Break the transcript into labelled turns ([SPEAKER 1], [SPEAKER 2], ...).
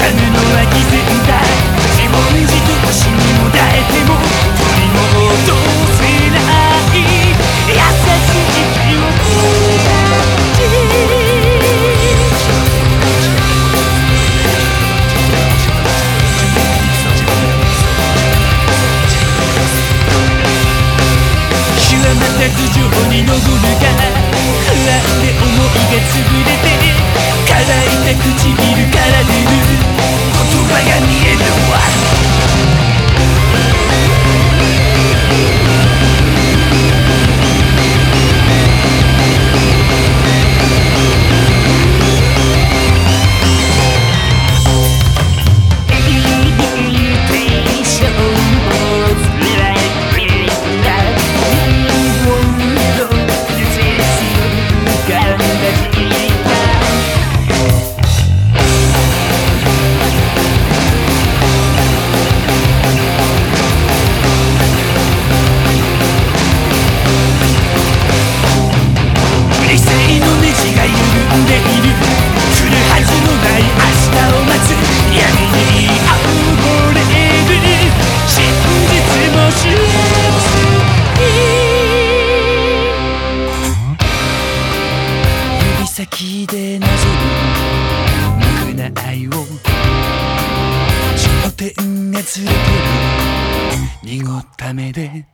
[SPEAKER 1] 手で掴むのは偽善だ自問自答しにもだえても取り戻せない優しい気持ち極また頭上に登るが不安で思いが潰れて乾いた唇な愛を。焦点がずれてる。濁った目で。